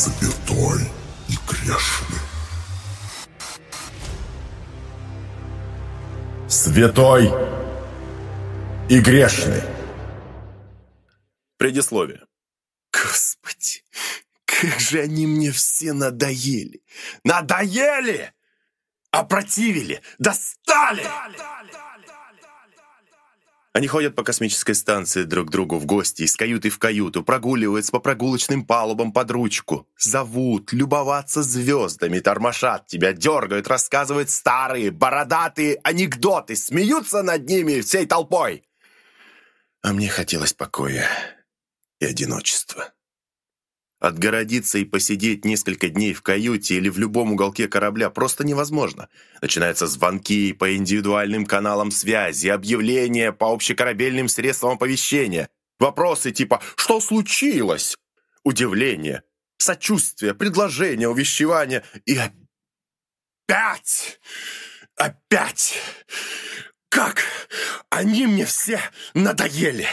святой и грешный. Святой и грешный. Предисловие. Господи, как же они мне все надоели! Надоели! Опротивили! Достали! Они ходят по космической станции друг к другу в гости, из каюты в каюту, прогуливаются по прогулочным палубам под ручку, зовут, любоваться звездами, тормошат тебя, дергают, рассказывают старые, бородатые анекдоты, смеются над ними всей толпой. А мне хотелось покоя и одиночества. Отгородиться и посидеть несколько дней в каюте или в любом уголке корабля просто невозможно. Начинаются звонки по индивидуальным каналам связи, объявления по общекорабельным средствам оповещения, вопросы типа «Что случилось?», удивление, сочувствие, предложение, увещевание и опять, опять, как они мне все надоели!»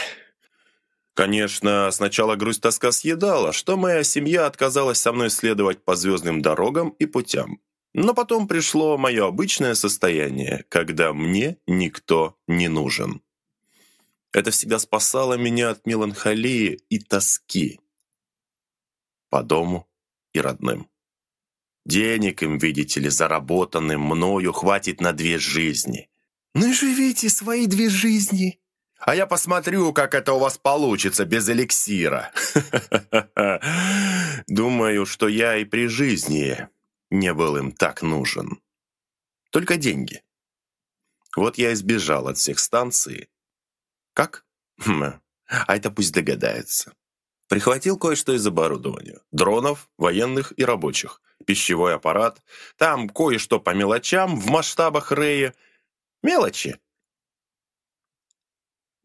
Конечно, сначала грусть-тоска съедала, что моя семья отказалась со мной следовать по звездным дорогам и путям. Но потом пришло мое обычное состояние, когда мне никто не нужен. Это всегда спасало меня от меланхолии и тоски по дому и родным. Денег им, видите ли, заработанным мною хватит на две жизни. Ну живите свои две жизни, а я посмотрю, как это у вас получится без эликсира. Думаю, что я и при жизни не был им так нужен. Только деньги. Вот я избежал от всех станций. Как? Хм, а это пусть догадается. Прихватил кое-что из оборудования. Дронов, военных и рабочих. Пищевой аппарат. Там кое-что по мелочам в масштабах Рэя. Мелочи.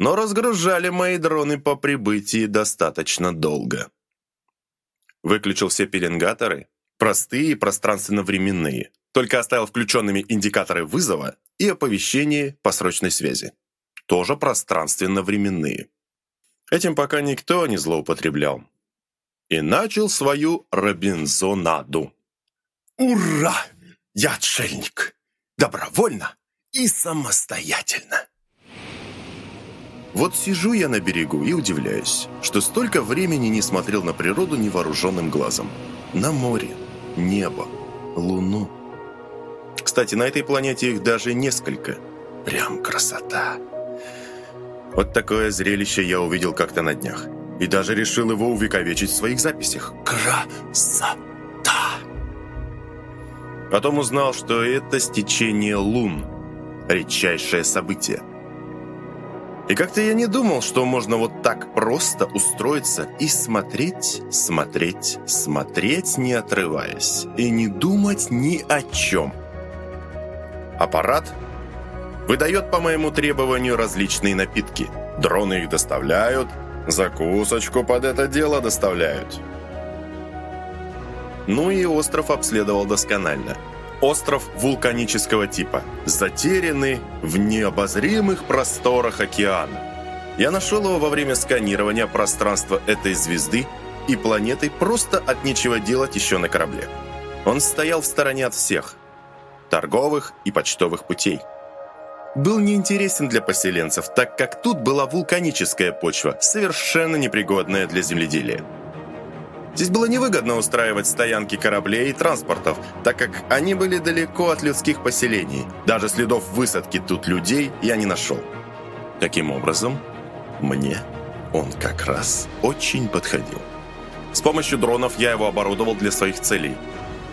Но разгружали мои дроны по прибытии достаточно долго. Выключил все пеленгаторы, простые пространственно-временные, только оставил включенными индикаторы вызова и оповещение по срочной связи. Тоже пространственно-временные. Этим пока никто не злоупотреблял. И начал свою Робинзонаду. Ура! Я отшельник! Добровольно и самостоятельно. Вот сижу я на берегу и удивляюсь, что столько времени не смотрел на природу невооруженным глазом. На море, небо, луну. Кстати, на этой планете их даже несколько. Прям красота. Вот такое зрелище я увидел как-то на днях. И даже решил его увековечить в своих записях. Красота! Потом узнал, что это стечение лун. Редчайшее событие. И как-то я не думал, что можно вот так просто устроиться и смотреть, смотреть, смотреть, не отрываясь, и не думать ни о чем. Аппарат выдает по моему требованию различные напитки. Дроны их доставляют, закусочку под это дело доставляют. Ну и остров обследовал досконально – Остров вулканического типа, затерянный в необозримых просторах океана. Я нашел его во время сканирования пространства этой звезды и планеты просто от нечего делать еще на корабле. Он стоял в стороне от всех – торговых и почтовых путей. Был неинтересен для поселенцев, так как тут была вулканическая почва, совершенно непригодная для земледелия. Здесь было невыгодно устраивать стоянки кораблей и транспортов, так как они были далеко от людских поселений. Даже следов высадки тут людей я не нашел. Таким образом, мне он как раз очень подходил. С помощью дронов я его оборудовал для своих целей.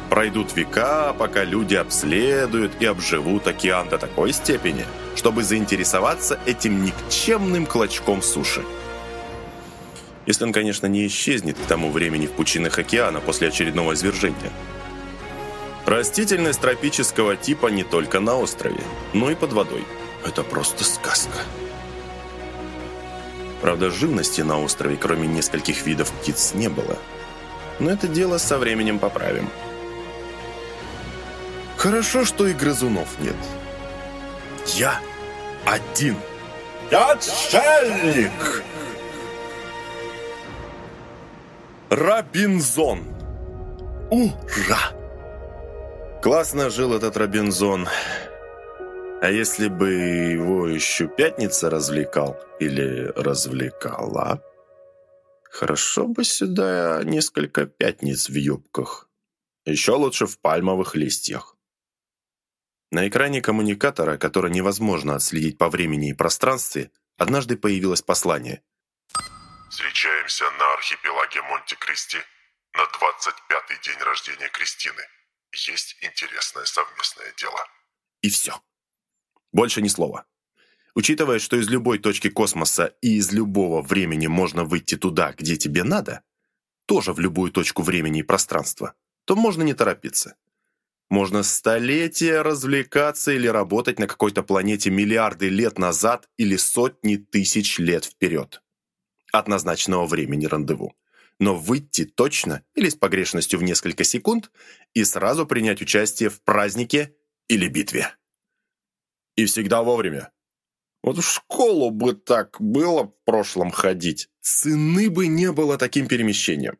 Пройдут века, пока люди обследуют и обживут океан до такой степени, чтобы заинтересоваться этим никчемным клочком суши. Если он, конечно, не исчезнет к тому времени в пучинах океана после очередного извержения. Растительность тропического типа не только на острове, но и под водой. Это просто сказка. Правда, живности на острове, кроме нескольких видов птиц, не было. Но это дело со временем поправим. Хорошо, что и грызунов нет. Я один. Я отшельник! Робинзон. Ура! Классно жил этот Робинзон. А если бы его еще пятница развлекал или развлекала? Хорошо бы сюда несколько пятниц в юбках. Еще лучше в пальмовых листьях. На экране коммуникатора, который невозможно отследить по времени и пространстве, однажды появилось послание. Встречаемся на архипелаге Монте-Кристи на 25-й день рождения Кристины. Есть интересное совместное дело. И все. Больше ни слова. Учитывая, что из любой точки космоса и из любого времени можно выйти туда, где тебе надо, тоже в любую точку времени и пространства, то можно не торопиться. Можно столетия развлекаться или работать на какой-то планете миллиарды лет назад или сотни тысяч лет вперед. От назначенного времени рандеву. Но выйти точно или с погрешностью в несколько секунд и сразу принять участие в празднике или битве. И всегда вовремя. Вот в школу бы так было в прошлом ходить. Цены бы не было таким перемещением.